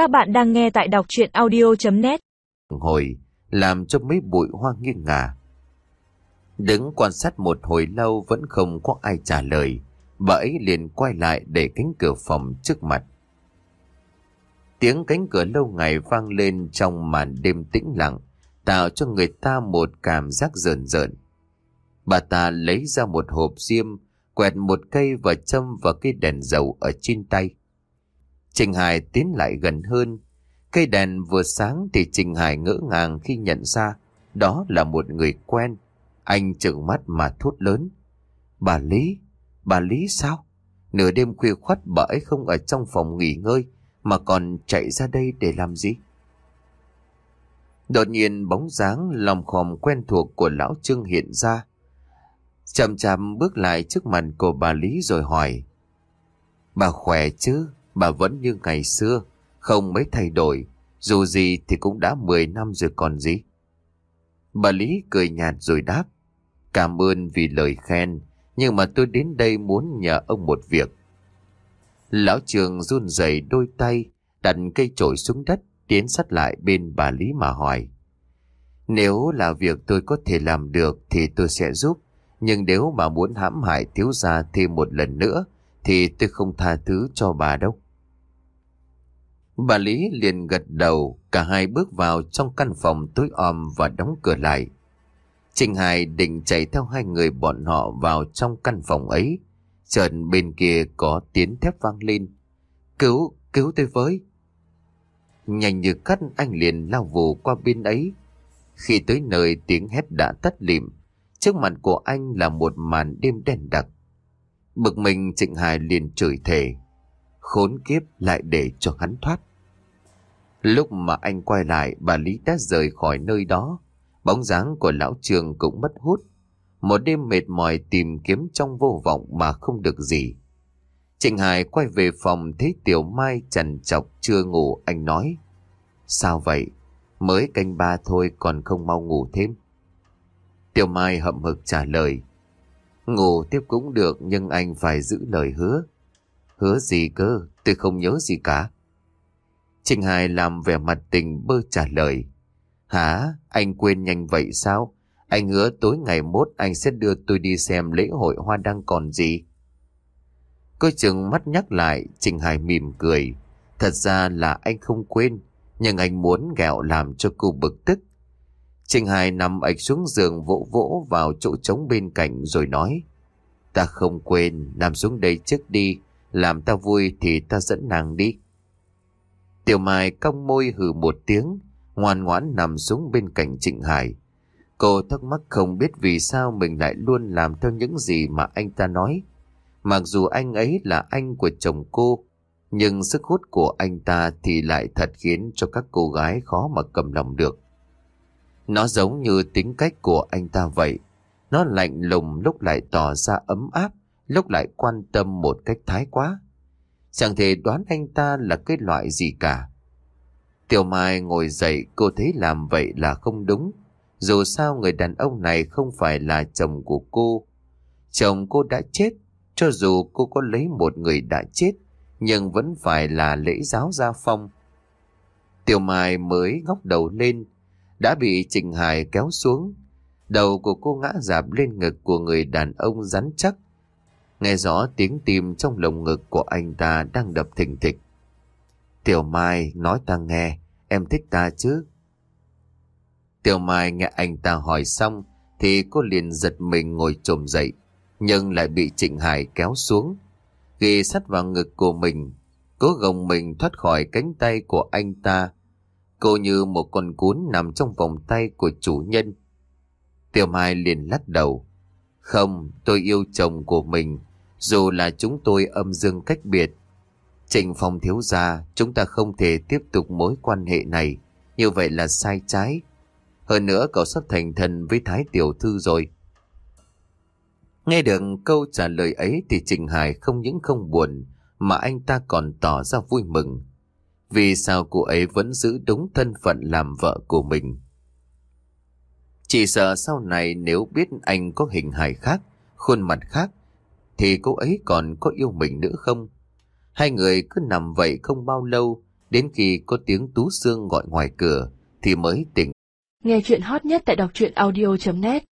Các bạn đang nghe tại đọc chuyện audio.net Hồi làm cho mấy bụi hoa nghiêng ngả. Đứng quan sát một hồi lâu vẫn không có ai trả lời. Bà ấy liền quay lại để cánh cửa phòng trước mặt. Tiếng cánh cửa lâu ngày vang lên trong màn đêm tĩnh lặng, tạo cho người ta một cảm giác rợn rợn. Bà ta lấy ra một hộp diêm, quẹt một cây và châm vào cây đèn dầu ở trên tay. Trình Hải tiến lại gần hơn. Cây đèn vừa sáng thì Trình Hải ngỡ ngàng khi nhận ra đó là một người quen. Anh trợn mắt mà thốt lớn. Bà Lý, bà Lý sao? Nửa đêm khuya khoắt bà ấy không ở trong phòng nghỉ ngơi mà còn chạy ra đây để làm gì? Đột nhiên bóng dáng lòng khòm quen thuộc của lão Trương hiện ra. Chậm chậm bước lại trước mặt của bà Lý rồi hỏi. Bà khỏe chứ? Bà vẫn như ngày xưa, không mấy thay đổi. Dù gì thì cũng đã 10 năm rồi còn gì. Bà Lý cười nhạt rồi đáp. Cảm ơn vì lời khen, nhưng mà tôi đến đây muốn nhờ ông một việc. Lão trường run rẩy đôi tay, đặt cây chổi xuống đất, tiến sát lại bên bà Lý mà hỏi. Nếu là việc tôi có thể làm được thì tôi sẽ giúp, nhưng nếu bà muốn hãm hại thiếu gia thêm một lần nữa thì tôi không tha thứ cho bà đâu. Bà Lý liền gật đầu, cả hai bước vào trong căn phòng tối om và đóng cửa lại. Trình Hải định chạy theo hai người bọn họ vào trong căn phòng ấy. Chợt bên kia có tiếng thép vang lên. Cứu, cứu tôi với. Nhanh như cắt anh liền lao vù qua bên ấy. Khi tới nơi tiếng hét đã tắt lịm. Trước mặt của anh là một màn đêm đen đặc. Bực mình Trịnh Hải liền chửi thề. Khốn kiếp lại để cho hắn thoát. Lúc mà anh quay lại, bà Lý đã rời khỏi nơi đó. Bóng dáng của lão trường cũng mất hút. Một đêm mệt mỏi tìm kiếm trong vô vọng mà không được gì. Trịnh Hải quay về phòng thấy Tiểu Mai trần chọc chưa ngủ anh nói. Sao vậy? Mới canh ba thôi còn không mau ngủ thêm. Tiểu Mai hậm hực trả lời. Ngủ tiếp cũng được nhưng anh phải giữ lời hứa. Hứa gì cơ? Tôi không nhớ gì cả. Trình Hải làm vẻ mặt tình bơ trả lời. Hả? Anh quên nhanh vậy sao? Anh hứa tối ngày mốt anh sẽ đưa tôi đi xem lễ hội hoa đăng còn gì. Cô chừng mắt nhắc lại, Trình Hải mỉm cười. Thật ra là anh không quên, nhưng anh muốn gẹo làm cho cô bực tức. Trình Hải nằm ạch xuống giường vỗ vỗ vào chỗ trống bên cạnh rồi nói. Ta không quên, nằm xuống đây trước đi, làm ta vui thì ta dẫn nàng đi. Tiểu Mai cong môi hừ một tiếng, ngoan ngoãn nằm xuống bên cạnh Trịnh Hải. Cô thắc mắc không biết vì sao mình lại luôn làm theo những gì mà anh ta nói. Mặc dù anh ấy là anh của chồng cô, nhưng sức hút của anh ta thì lại thật khiến cho các cô gái khó mà cầm lòng được. Nó giống như tính cách của anh ta vậy. Nó lạnh lùng lúc lại tỏ ra ấm áp, lúc lại quan tâm một cách thái quá. Chẳng thể đoán anh ta là cái loại gì cả. Tiểu Mai ngồi dậy cô thấy làm vậy là không đúng. Dù sao người đàn ông này không phải là chồng của cô. Chồng cô đã chết, cho dù cô có lấy một người đã chết, nhưng vẫn phải là lễ giáo gia phong. Tiểu Mai mới ngóc đầu lên, đã bị Trình Hải kéo xuống. Đầu của cô ngã dạp lên ngực của người đàn ông rắn chắc, nghe rõ tiếng tim trong lồng ngực của anh ta đang đập thình thịch. Tiểu Mai nói ta nghe, em thích ta chứ? Tiểu Mai nghe anh ta hỏi xong thì cô liền giật mình ngồi trồm dậy, nhưng lại bị Trịnh Hải kéo xuống. Ghi sắt vào ngực của mình, cố gồng mình thoát khỏi cánh tay của anh ta. Cô như một con cún nằm trong vòng tay của chủ nhân. Tiểu Mai liền lắc đầu. Không, tôi yêu chồng của mình, dù là chúng tôi âm dương cách biệt. Trịnh Phong thiếu gia, chúng ta không thể tiếp tục mối quan hệ này. Như vậy là sai trái. Hơn nữa cậu sắp thành thần với Thái Tiểu Thư rồi. Nghe được câu trả lời ấy thì Trịnh Hải không những không buồn mà anh ta còn tỏ ra vui mừng. Vì sao cô ấy vẫn giữ đúng thân phận làm vợ của mình. Chỉ sợ sau này nếu biết anh có hình hài khác, khuôn mặt khác thì cô ấy còn có yêu mình nữa không? Hai người cứ nằm vậy không bao lâu, Đến khi có tiếng Tú Sương gọi ngoài cửa thì mới tỉnh. Nghe chuyện hot nhất tại đọc truyện audio.net